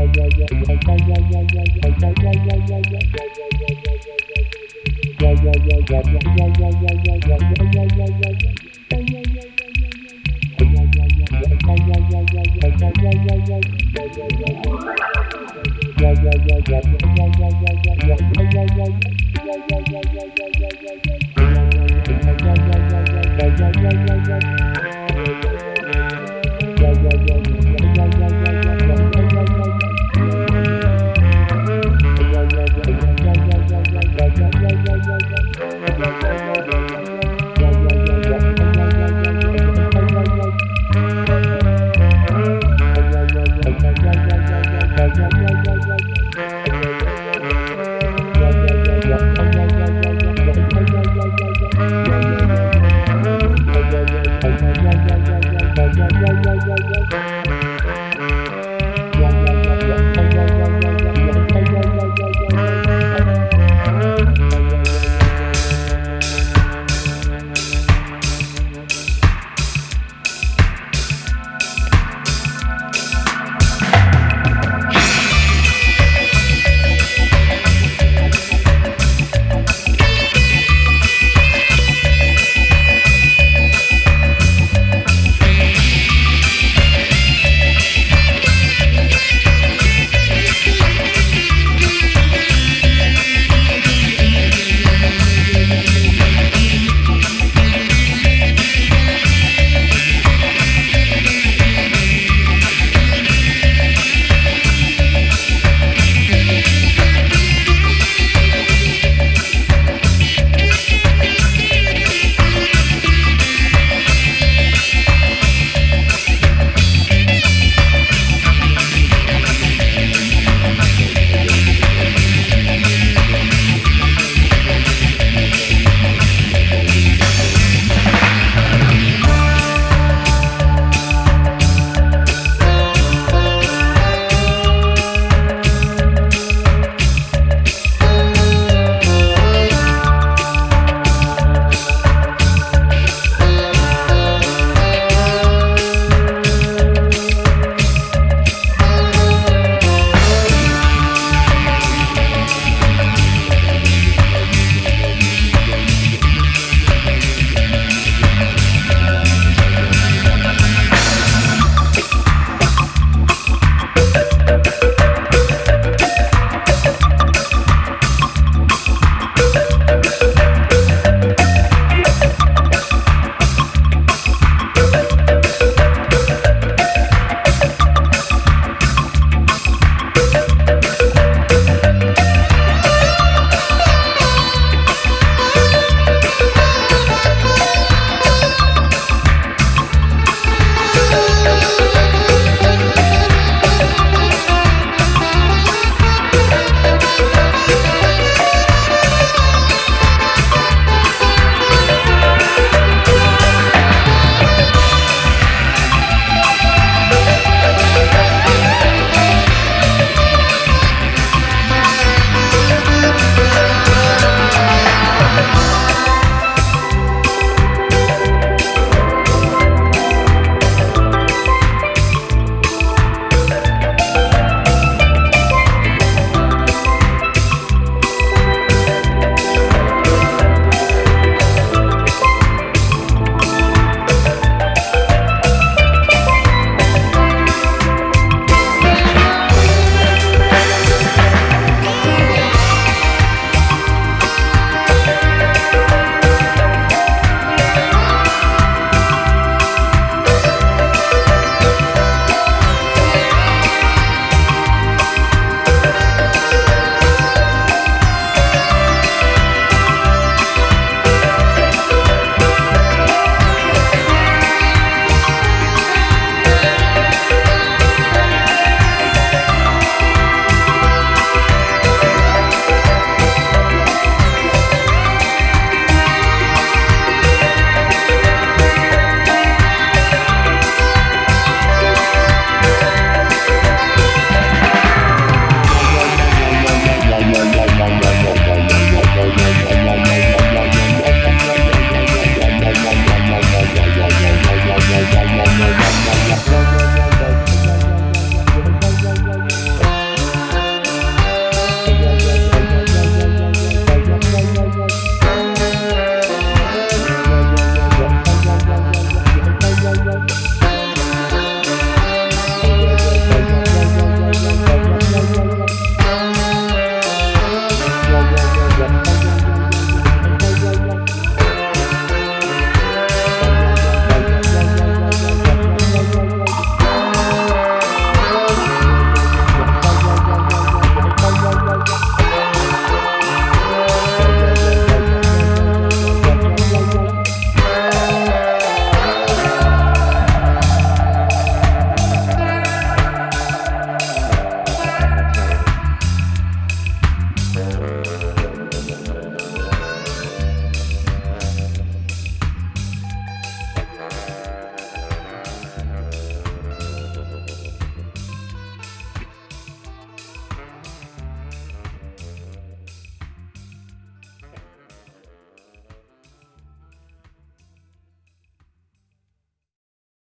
yeah, yeah, yeah.